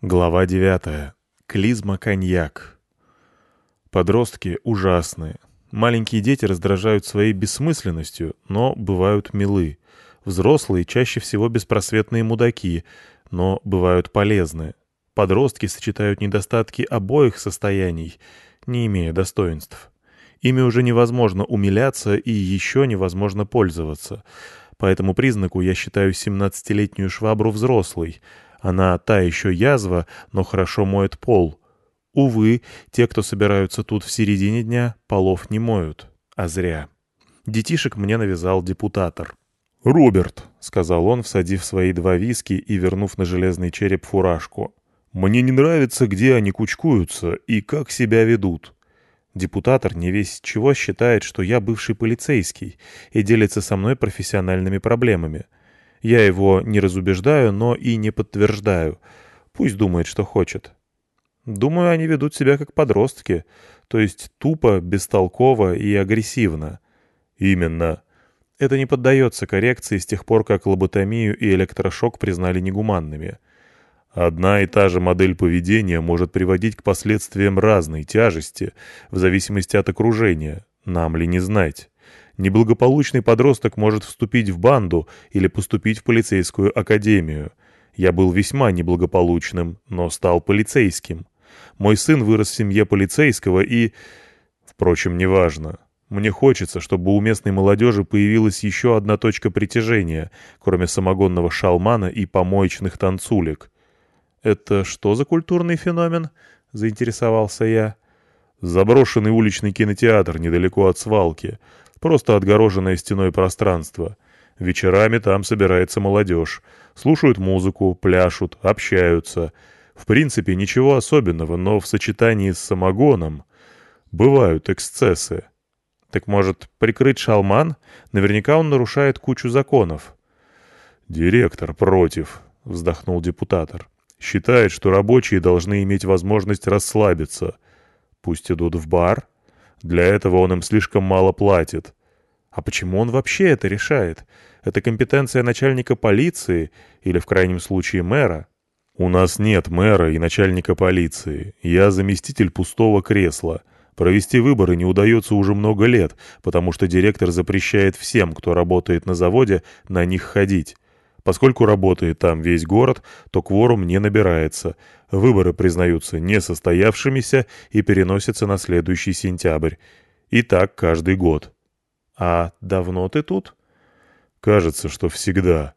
Глава 9. Клизма-коньяк. Подростки ужасные. Маленькие дети раздражают своей бессмысленностью, но бывают милы. Взрослые чаще всего беспросветные мудаки, но бывают полезны. Подростки сочетают недостатки обоих состояний, не имея достоинств. Ими уже невозможно умиляться и еще невозможно пользоваться. По этому признаку я считаю 17-летнюю швабру взрослой — она та еще язва, но хорошо моет пол. Увы, те, кто собираются тут в середине дня, полов не моют. А зря. Детишек мне навязал депутатор. «Роберт», — сказал он, всадив свои два виски и вернув на железный череп фуражку. «Мне не нравится, где они кучкуются и как себя ведут». Депутатор не весь чего считает, что я бывший полицейский и делится со мной профессиональными проблемами — я его не разубеждаю, но и не подтверждаю. Пусть думает, что хочет. Думаю, они ведут себя как подростки, то есть тупо, бестолково и агрессивно. Именно. Это не поддается коррекции с тех пор, как лоботомию и электрошок признали негуманными. Одна и та же модель поведения может приводить к последствиям разной тяжести, в зависимости от окружения, нам ли не знать. Неблагополучный подросток может вступить в банду или поступить в полицейскую академию. Я был весьма неблагополучным, но стал полицейским. Мой сын вырос в семье полицейского и... Впрочем, неважно. Мне хочется, чтобы у местной молодежи появилась еще одна точка притяжения, кроме самогонного шалмана и помоечных танцулек. «Это что за культурный феномен?» — заинтересовался я. «Заброшенный уличный кинотеатр недалеко от свалки. Просто отгороженное стеной пространство. Вечерами там собирается молодежь. Слушают музыку, пляшут, общаются. В принципе, ничего особенного, но в сочетании с самогоном бывают эксцессы. Так может, прикрыть шалман? Наверняка он нарушает кучу законов. «Директор против», — вздохнул депутатор. «Считает, что рабочие должны иметь возможность расслабиться. Пусть идут в бар, для этого он им слишком мало платит. А почему он вообще это решает? Это компетенция начальника полиции или, в крайнем случае, мэра? У нас нет мэра и начальника полиции. Я заместитель пустого кресла. Провести выборы не удается уже много лет, потому что директор запрещает всем, кто работает на заводе, на них ходить. Поскольку работает там весь город, то кворум не набирается. Выборы признаются несостоявшимися и переносятся на следующий сентябрь. И так каждый год. «А давно ты тут?» «Кажется, что всегда».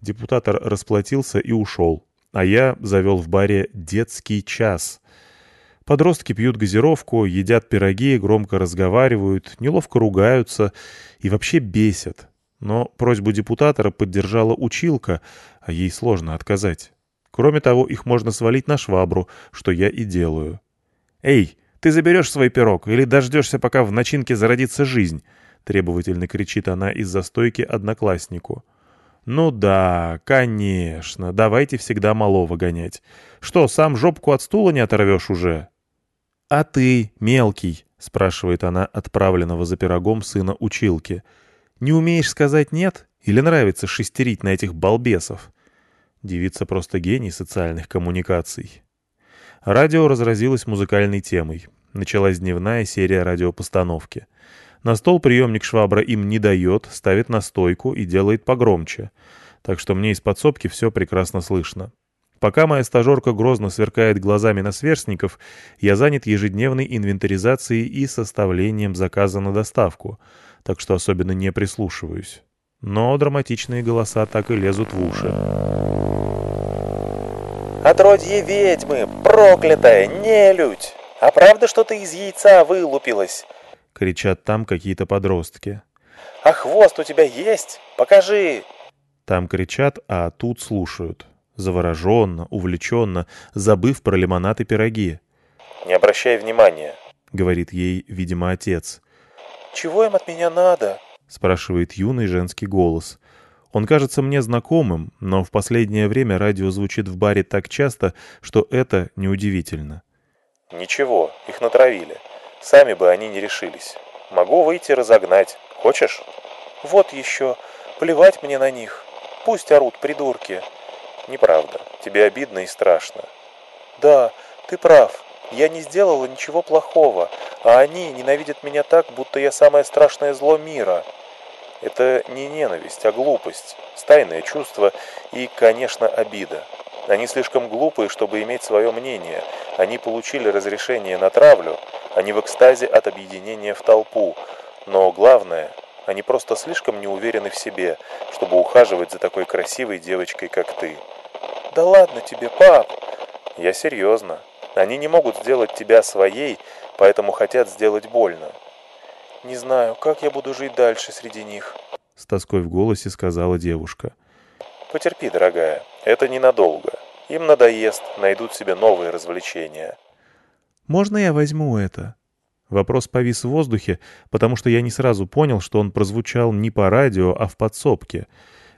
Депутатор расплатился и ушел, а я завел в баре «Детский час». Подростки пьют газировку, едят пироги, громко разговаривают, неловко ругаются и вообще бесят. Но просьбу депутатора поддержала училка, а ей сложно отказать. Кроме того, их можно свалить на швабру, что я и делаю. «Эй, ты заберешь свой пирог или дождешься, пока в начинке зародится жизнь?» — требовательно кричит она из-за стойки однокласснику. «Ну да, конечно, давайте всегда малого гонять. Что, сам жопку от стула не оторвешь уже?» «А ты, мелкий?» — спрашивает она отправленного за пирогом сына училки — не умеешь сказать «нет» или нравится шестерить на этих балбесов? Девица просто гений социальных коммуникаций. Радио разразилось музыкальной темой. Началась дневная серия радиопостановки. На стол приемник швабра им не дает, ставит на стойку и делает погромче. Так что мне из подсобки все прекрасно слышно. Пока моя стажерка грозно сверкает глазами на сверстников, я занят ежедневной инвентаризацией и составлением заказа на доставку — так что особенно не прислушиваюсь. Но драматичные голоса так и лезут в уши. «Отродье ведьмы! Проклятая! Нелюдь! А правда, что ты из яйца вылупилась?» — кричат там какие-то подростки. «А хвост у тебя есть? Покажи!» Там кричат, а тут слушают. Завороженно, увлеченно, забыв про лимонад и пироги. «Не обращай внимания», — говорит ей, видимо, отец. «Чего им от меня надо?» — спрашивает юный женский голос. Он кажется мне знакомым, но в последнее время радио звучит в баре так часто, что это неудивительно. «Ничего, их натравили. Сами бы они не решились. Могу выйти разогнать. Хочешь?» «Вот еще. Плевать мне на них. Пусть орут, придурки». «Неправда. Тебе обидно и страшно. Да, ты прав. Я не сделала ничего плохого, а они ненавидят меня так, будто я самое страшное зло мира. Это не ненависть, а глупость, стайное чувство и, конечно, обида. Они слишком глупые, чтобы иметь свое мнение. Они получили разрешение на травлю, они в экстазе от объединения в толпу. Но главное, они просто слишком не уверены в себе, чтобы ухаживать за такой красивой девочкой, как ты. «Да ладно тебе, пап!» «Я серьезно. Они не могут сделать тебя своей, поэтому хотят сделать больно». «Не знаю, как я буду жить дальше среди них», — с тоской в голосе сказала девушка. «Потерпи, дорогая, это ненадолго. Им надоест, найдут себе новые развлечения». «Можно я возьму это?» Вопрос повис в воздухе, потому что я не сразу понял, что он прозвучал не по радио, а в подсобке.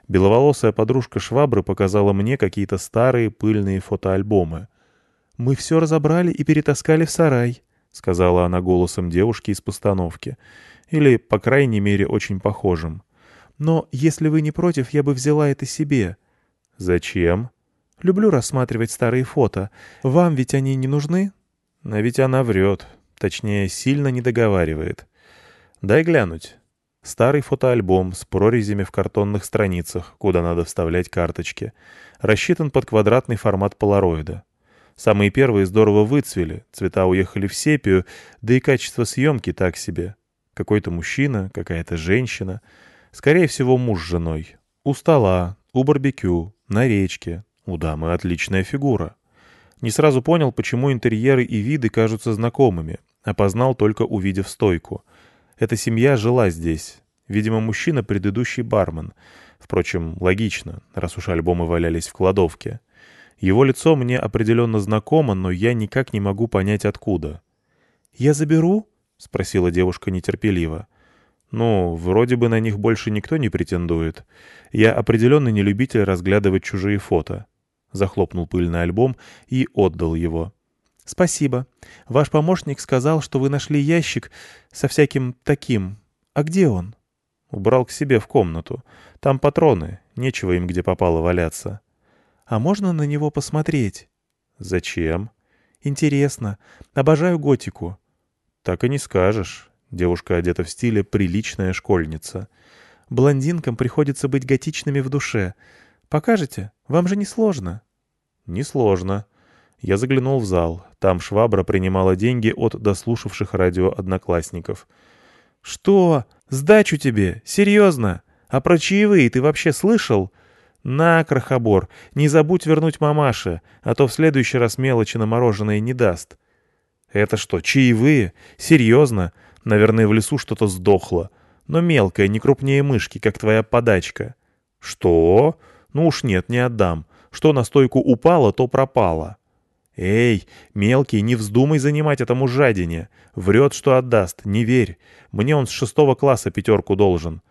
Беловолосая подружка Швабры показала мне какие-то старые пыльные фотоальбомы. «Мы все разобрали и перетаскали в сарай», — сказала она голосом девушки из постановки. Или, по крайней мере, очень похожим. «Но, если вы не против, я бы взяла это себе». «Зачем?» «Люблю рассматривать старые фото. Вам ведь они не нужны?» «А ведь она врет. Точнее, сильно не договаривает. Дай глянуть». Старый фотоальбом с прорезями в картонных страницах, куда надо вставлять карточки. Рассчитан под квадратный формат полароида. Самые первые здорово выцвели, цвета уехали в сепию, да и качество съемки так себе. Какой-то мужчина, какая-то женщина. Скорее всего, муж с женой. У стола, у барбекю, на речке. У дамы отличная фигура. Не сразу понял, почему интерьеры и виды кажутся знакомыми. Опознал только увидев стойку. Эта семья жила здесь. Видимо, мужчина — предыдущий бармен. Впрочем, логично, раз уж альбомы валялись в кладовке. Его лицо мне определенно знакомо, но я никак не могу понять, откуда. «Я заберу?» — спросила девушка нетерпеливо. «Ну, вроде бы на них больше никто не претендует. Я определенно не любитель разглядывать чужие фото». Захлопнул пыльный альбом и отдал его. «Спасибо. Ваш помощник сказал, что вы нашли ящик со всяким таким. А где он?» Убрал к себе в комнату. Там патроны, нечего им где попало валяться. А можно на него посмотреть?» «Зачем?» «Интересно. Обожаю готику». «Так и не скажешь». Девушка одета в стиле «приличная школьница». «Блондинкам приходится быть готичными в душе. Покажете? Вам же не сложно». «Не сложно». Я заглянул в зал. Там швабра принимала деньги от дослушавших радио одноклассников. «Что? Сдачу тебе? Серьезно? А про чаевые ты вообще слышал?» «На, крохобор, не забудь вернуть мамаше, а то в следующий раз мелочи на мороженое не даст». «Это что, чаевые? Серьезно? Наверное, в лесу что-то сдохло. Но мелкое, не крупнее мышки, как твоя подачка». «Что? Ну уж нет, не отдам. Что на стойку упало, то пропало». «Эй, мелкий, не вздумай занимать этому жадине. Врет, что отдаст, не верь. Мне он с шестого класса пятерку должен.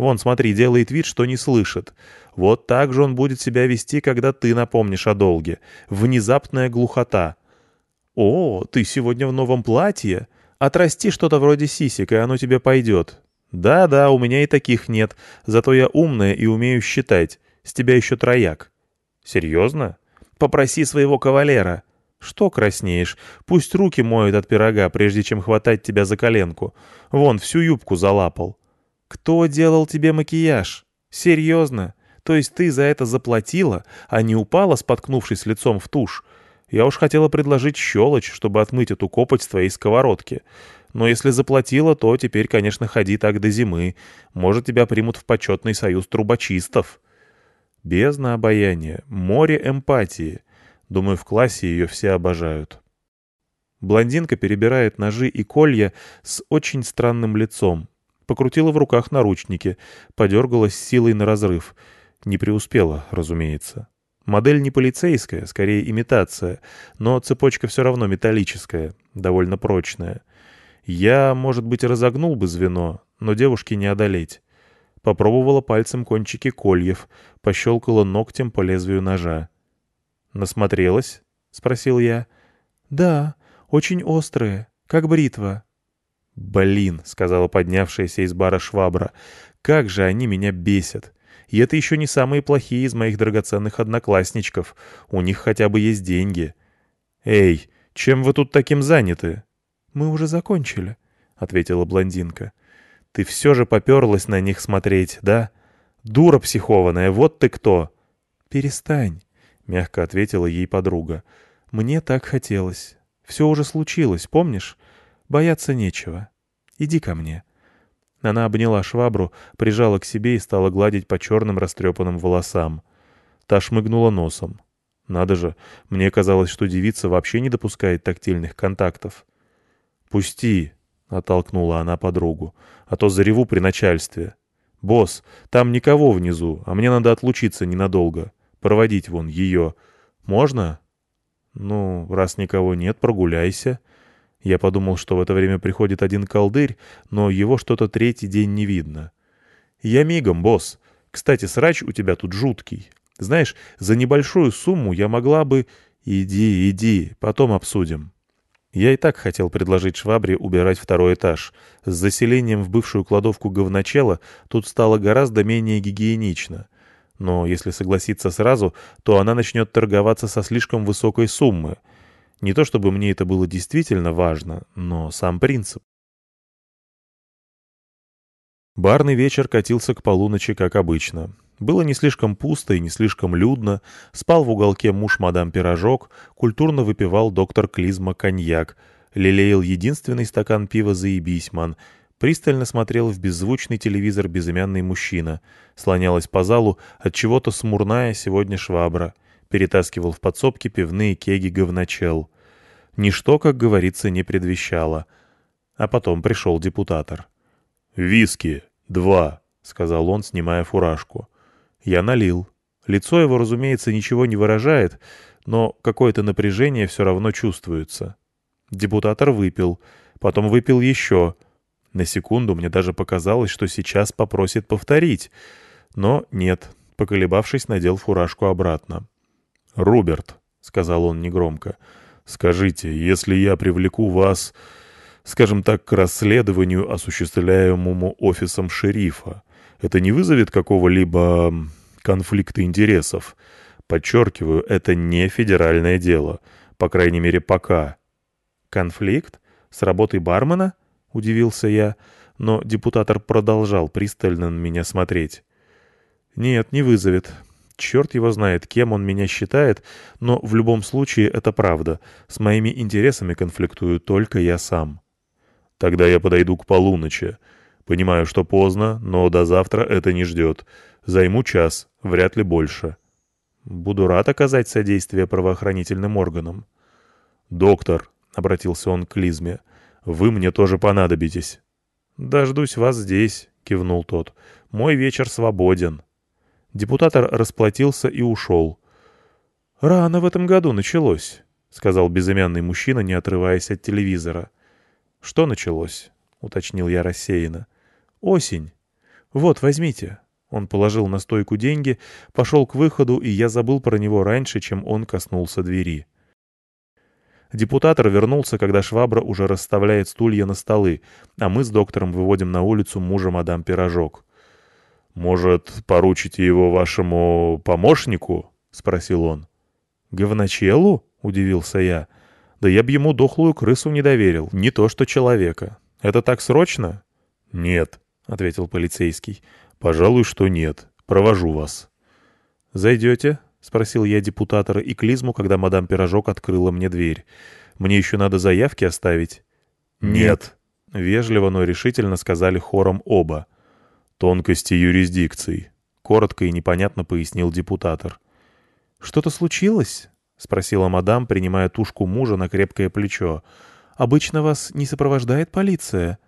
Вон, смотри, делает вид, что не слышит. Вот так же он будет себя вести, когда ты напомнишь о долге. Внезапная глухота. «О, ты сегодня в новом платье? Отрасти что-то вроде сисек, и оно тебе пойдет». «Да-да, у меня и таких нет, зато я умная и умею считать. С тебя еще трояк». «Серьезно? Попроси своего кавалера». «Что краснеешь? Пусть руки моют от пирога, прежде чем хватать тебя за коленку. Вон, всю юбку залапал». «Кто делал тебе макияж? Серьезно? То есть ты за это заплатила, а не упала, споткнувшись лицом в тушь? Я уж хотела предложить щелочь, чтобы отмыть эту копоть с твоей сковородки. Но если заплатила, то теперь, конечно, ходи так до зимы. Может, тебя примут в почетный союз трубочистов». Бездна обаяния, море эмпатии. Думаю, в классе ее все обожают. Блондинка перебирает ножи и колья с очень странным лицом, покрутила в руках наручники, подергалась силой на разрыв. Не преуспела, разумеется. Модель не полицейская, скорее имитация, но цепочка все равно металлическая, довольно прочная. Я, может быть, разогнул бы звено, но девушке не одолеть. Попробовала пальцем кончики кольев, пощелкала ногтем по лезвию ножа. «Насмотрелась?» — спросил я. «Да, очень острые, как бритва». «Блин», — сказала поднявшаяся из бара швабра, — «как же они меня бесят! И это еще не самые плохие из моих драгоценных одноклассничков. У них хотя бы есть деньги». «Эй, чем вы тут таким заняты?» «Мы уже закончили», — ответила блондинка. «Ты все же поперлась на них смотреть, да? Дура психованная, вот ты кто!» «Перестань», — мягко ответила ей подруга. «Мне так хотелось. Все уже случилось, помнишь? Бояться нечего. Иди ко мне». Она обняла швабру, прижала к себе и стала гладить по черным растрепанным волосам. Та шмыгнула носом. Надо же, мне казалось, что девица вообще не допускает тактильных контактов. «Пусти!» — оттолкнула она подругу. «А то зареву при начальстве. Босс, там никого внизу, а мне надо отлучиться ненадолго. Проводить вон ее. Можно?» «Ну, раз никого нет, прогуляйся». Я подумал, что в это время приходит один колдырь, но его что-то третий день не видно. «Я мигом, босс. Кстати, срач у тебя тут жуткий. Знаешь, за небольшую сумму я могла бы... Иди, иди, потом обсудим». Я и так хотел предложить швабре убирать второй этаж. С заселением в бывшую кладовку говночела тут стало гораздо менее гигиенично. Но если согласиться сразу, то она начнет торговаться со слишком высокой суммы — не то чтобы мне это было действительно важно, но сам принцип. Барный вечер катился к полуночи, как обычно. Было не слишком пусто и не слишком людно, спал в уголке муж мадам Пирожок, культурно выпивал доктор Клизма коньяк, лелеял единственный стакан пива «Заебись, ман», пристально смотрел в беззвучный телевизор безымянный мужчина, слонялась по залу от чего-то смурная сегодня швабра — перетаскивал в подсобки пивные кеги говночел. Ничто, как говорится, не предвещало. А потом пришел депутатор. «Виски. Два», — сказал он, снимая фуражку. Я налил. Лицо его, разумеется, ничего не выражает, но какое-то напряжение все равно чувствуется. Депутатор выпил, потом выпил еще. На секунду мне даже показалось, что сейчас попросит повторить. Но нет, поколебавшись, надел фуражку обратно. «Роберт», — сказал он негромко, — «скажите, если я привлеку вас, скажем так, к расследованию, осуществляемому офисом шерифа, это не вызовет какого-либо конфликта интересов? Подчеркиваю, это не федеральное дело, по крайней мере, пока». «Конфликт? С работой бармена?» — удивился я, но депутатор продолжал пристально на меня смотреть. «Нет, не вызовет. Черт его знает, кем он меня считает, но в любом случае это правда. С моими интересами конфликтую только я сам. Тогда я подойду к полуночи. Понимаю, что поздно, но до завтра это не ждет. Займу час, вряд ли больше. Буду рад оказать содействие правоохранительным органам. «Доктор», — обратился он к Лизме, — «вы мне тоже понадобитесь». «Дождусь вас здесь», — кивнул тот. «Мой вечер свободен». Депутатор расплатился и ушел. «Рано в этом году началось», — сказал безымянный мужчина, не отрываясь от телевизора. «Что началось?» — уточнил я рассеянно. «Осень. Вот, возьмите». Он положил на стойку деньги, пошел к выходу, и я забыл про него раньше, чем он коснулся двери. Депутатор вернулся, когда швабра уже расставляет стулья на столы, а мы с доктором выводим на улицу мужа мадам Пирожок. «Может, поручите его вашему помощнику?» — спросил он. «Говночелу?» — удивился я. «Да я б ему дохлую крысу не доверил, не то что человека. Это так срочно?» «Нет», — ответил полицейский. «Пожалуй, что нет. Провожу вас». «Зайдете?» — спросил я депутатора и клизму, когда мадам Пирожок открыла мне дверь. «Мне еще надо заявки оставить?» «Нет», — вежливо, но решительно сказали хором оба. «Тонкости юрисдикций», — коротко и непонятно пояснил депутатор. «Что-то случилось?» — спросила мадам, принимая тушку мужа на крепкое плечо. «Обычно вас не сопровождает полиция?»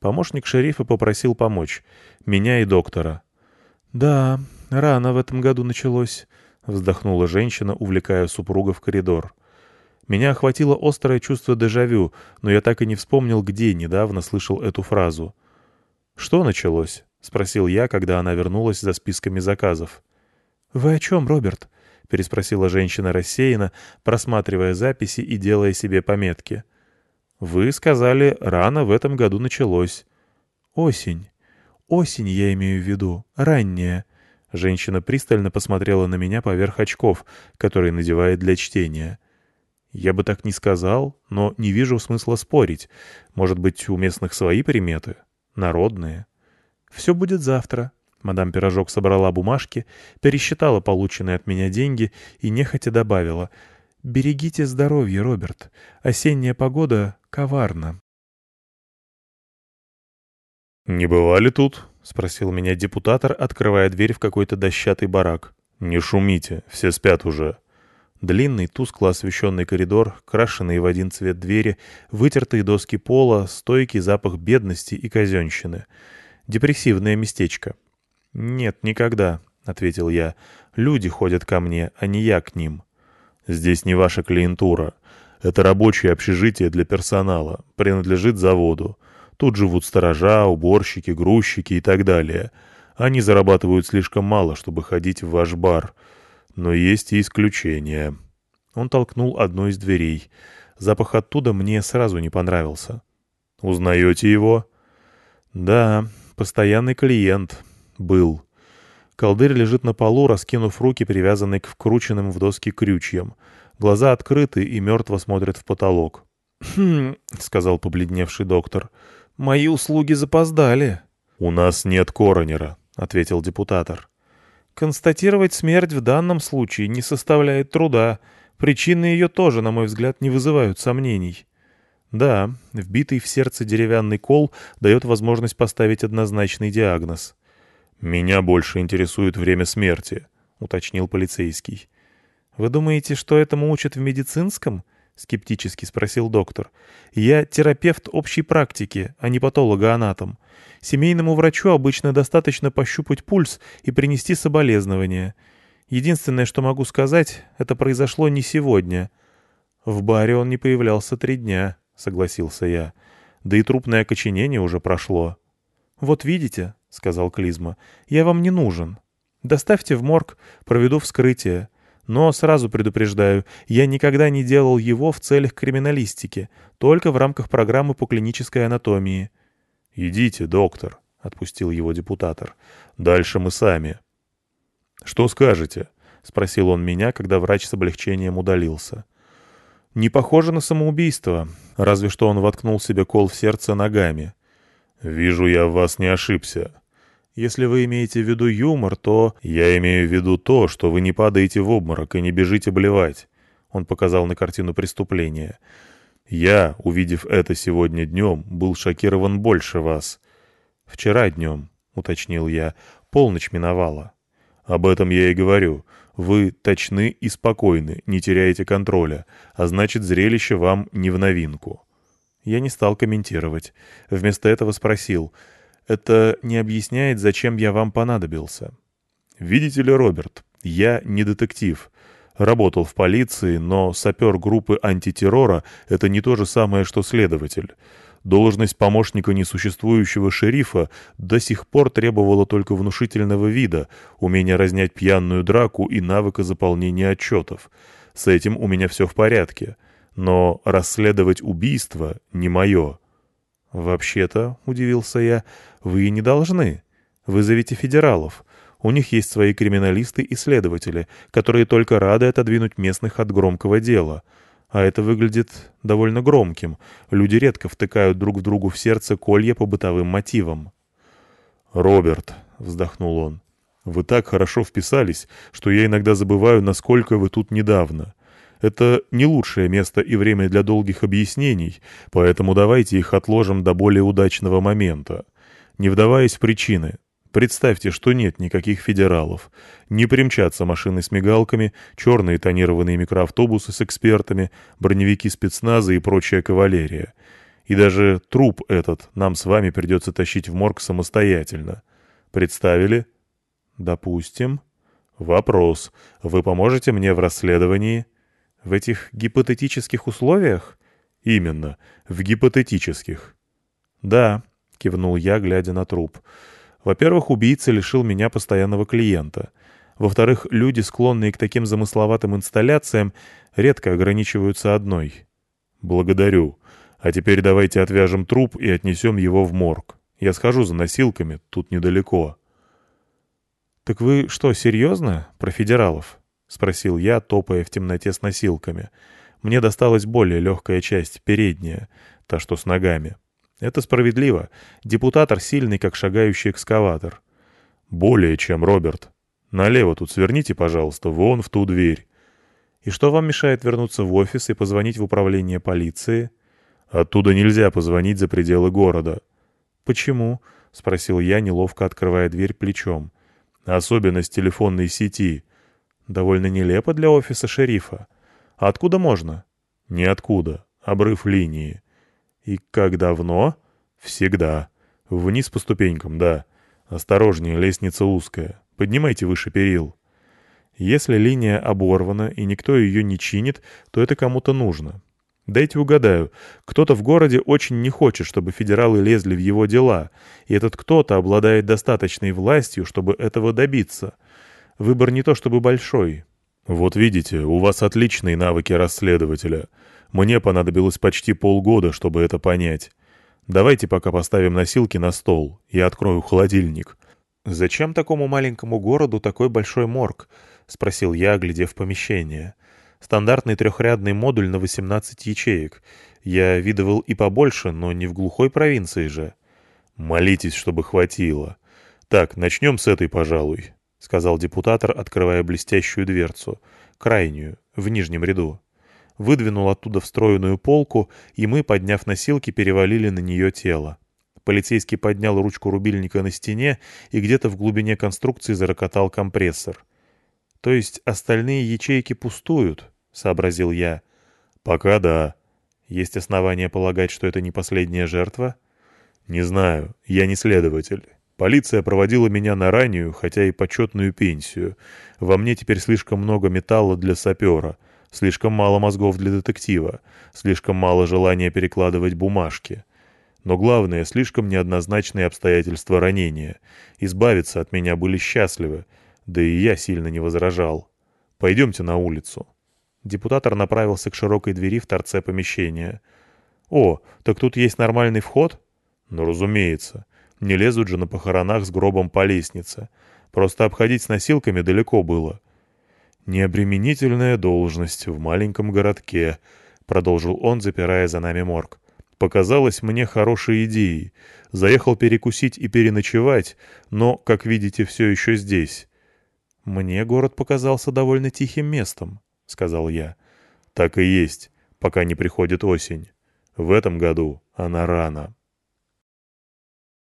Помощник шерифа попросил помочь. Меня и доктора. «Да, рано в этом году началось», — вздохнула женщина, увлекая супруга в коридор. Меня охватило острое чувство дежавю, но я так и не вспомнил, где недавно слышал эту фразу. «Что началось?» — спросил я, когда она вернулась за списками заказов. «Вы о чем, Роберт?» — переспросила женщина рассеянно, просматривая записи и делая себе пометки. «Вы сказали, рано в этом году началось». «Осень. Осень я имею в виду. Ранняя». Женщина пристально посмотрела на меня поверх очков, которые надевает для чтения. Я бы так не сказал, но не вижу смысла спорить. Может быть, у местных свои приметы? Народные. Все будет завтра. Мадам Пирожок собрала бумажки, пересчитала полученные от меня деньги и нехотя добавила. «Берегите здоровье, Роберт. Осенняя погода коварна». «Не бывали тут?» — спросил меня депутатор, открывая дверь в какой-то дощатый барак. «Не шумите, все спят уже». Длинный, тускло освещенный коридор, крашеные в один цвет двери, вытертые доски пола, стойкий запах бедности и казенщины. Депрессивное местечко. «Нет, никогда», — ответил я. «Люди ходят ко мне, а не я к ним». «Здесь не ваша клиентура. Это рабочее общежитие для персонала, принадлежит заводу. Тут живут сторожа, уборщики, грузчики и так далее. Они зарабатывают слишком мало, чтобы ходить в ваш бар». Но есть и исключения. Он толкнул одну из дверей. Запах оттуда мне сразу не понравился. «Узнаете его?» «Да, постоянный клиент. Был». Колдырь лежит на полу, раскинув руки, привязанные к вкрученным в доски крючьям. Глаза открыты и мертво смотрят в потолок. «Хм», — сказал побледневший доктор, — «мои услуги запоздали». «У нас нет коронера», — ответил депутатор. Констатировать смерть в данном случае не составляет труда. Причины ее тоже, на мой взгляд, не вызывают сомнений. Да, вбитый в сердце деревянный кол дает возможность поставить однозначный диагноз. «Меня больше интересует время смерти», — уточнил полицейский. «Вы думаете, что этому учат в медицинском?» — скептически спросил доктор. «Я терапевт общей практики, а не патологоанатом. Семейному врачу обычно достаточно пощупать пульс и принести соболезнования. Единственное, что могу сказать, это произошло не сегодня. В баре он не появлялся три дня, согласился я. Да и трупное окоченение уже прошло. «Вот видите», — сказал Клизма, — «я вам не нужен. Доставьте в морг, проведу вскрытие. Но сразу предупреждаю, я никогда не делал его в целях криминалистики, только в рамках программы по клинической анатомии. «Идите, доктор», — отпустил его депутатор. «Дальше мы сами». «Что скажете?» — спросил он меня, когда врач с облегчением удалился. «Не похоже на самоубийство, разве что он воткнул себе кол в сердце ногами». «Вижу, я в вас не ошибся». «Если вы имеете в виду юмор, то...» «Я имею в виду то, что вы не падаете в обморок и не бежите блевать». Он показал на картину преступления. Я, увидев это сегодня днем, был шокирован больше вас. Вчера днем, — уточнил я, — полночь миновала. Об этом я и говорю. Вы точны и спокойны, не теряете контроля, а значит, зрелище вам не в новинку. Я не стал комментировать. Вместо этого спросил. Это не объясняет, зачем я вам понадобился. Видите ли, Роберт, я не детектив. Работал в полиции, но сапер группы антитеррора — это не то же самое, что следователь. Должность помощника несуществующего шерифа до сих пор требовала только внушительного вида, умения разнять пьяную драку и навыка заполнения отчетов. С этим у меня все в порядке. Но расследовать убийство не мое. «Вообще-то», — удивился я, — «вы не должны. Вызовите федералов. У них есть свои криминалисты и следователи, которые только рады отодвинуть местных от громкого дела. А это выглядит довольно громким. Люди редко втыкают друг в другу в сердце колья по бытовым мотивам. «Роберт», — вздохнул он, — «вы так хорошо вписались, что я иногда забываю, насколько вы тут недавно. Это не лучшее место и время для долгих объяснений, поэтому давайте их отложим до более удачного момента. Не вдаваясь в причины, Представьте, что нет никаких федералов. Не примчатся машины с мигалками, черные тонированные микроавтобусы с экспертами, броневики спецназа и прочая кавалерия. И даже труп этот нам с вами придется тащить в морг самостоятельно. Представили? Допустим. Вопрос. Вы поможете мне в расследовании? В этих гипотетических условиях? Именно, в гипотетических. Да, кивнул я, глядя на труп. Во-первых, убийца лишил меня постоянного клиента. Во-вторых, люди, склонные к таким замысловатым инсталляциям, редко ограничиваются одной. «Благодарю. А теперь давайте отвяжем труп и отнесем его в морг. Я схожу за носилками, тут недалеко». «Так вы что, серьезно? Про федералов?» — спросил я, топая в темноте с носилками. Мне досталась более легкая часть, передняя, та, что с ногами. Это справедливо. Депутатор сильный, как шагающий экскаватор. Более чем, Роберт. Налево тут сверните, пожалуйста, вон в ту дверь. И что вам мешает вернуться в офис и позвонить в управление полиции? Оттуда нельзя позвонить за пределы города. Почему? — спросил я, неловко открывая дверь плечом. Особенность телефонной сети. Довольно нелепо для офиса шерифа. А откуда можно? Ниоткуда. Обрыв линии. И как давно? Всегда. Вниз по ступенькам, да. Осторожнее, лестница узкая. Поднимайте выше перил. Если линия оборвана и никто ее не чинит, то это кому-то нужно. Дайте угадаю, кто-то в городе очень не хочет, чтобы федералы лезли в его дела, и этот кто-то обладает достаточной властью, чтобы этого добиться. Выбор не то чтобы большой. Вот видите, у вас отличные навыки расследователя. Мне понадобилось почти полгода, чтобы это понять. Давайте пока поставим носилки на стол. Я открою холодильник. «Зачем такому маленькому городу такой большой морг?» — спросил я, глядев помещение. «Стандартный трехрядный модуль на 18 ячеек. Я видывал и побольше, но не в глухой провинции же». «Молитесь, чтобы хватило. Так, начнем с этой, пожалуй», — сказал депутатор, открывая блестящую дверцу, крайнюю, в нижнем ряду выдвинул оттуда встроенную полку, и мы, подняв носилки, перевалили на нее тело. Полицейский поднял ручку рубильника на стене, и где-то в глубине конструкции зарокотал компрессор. «То есть остальные ячейки пустуют?» — сообразил я. «Пока да. Есть основания полагать, что это не последняя жертва?» «Не знаю. Я не следователь. Полиция проводила меня на раннюю, хотя и почетную пенсию. Во мне теперь слишком много металла для сапера». Слишком мало мозгов для детектива, слишком мало желания перекладывать бумажки. Но главное, слишком неоднозначные обстоятельства ранения. Избавиться от меня были счастливы, да и я сильно не возражал. Пойдемте на улицу. Депутатор направился к широкой двери в торце помещения. «О, так тут есть нормальный вход?» «Ну, разумеется. Не лезут же на похоронах с гробом по лестнице. Просто обходить с носилками далеко было. «Необременительная должность в маленьком городке», — продолжил он, запирая за нами морг. «Показалось мне хорошей идеей. Заехал перекусить и переночевать, но, как видите, все еще здесь». «Мне город показался довольно тихим местом», — сказал я. «Так и есть, пока не приходит осень. В этом году она рано».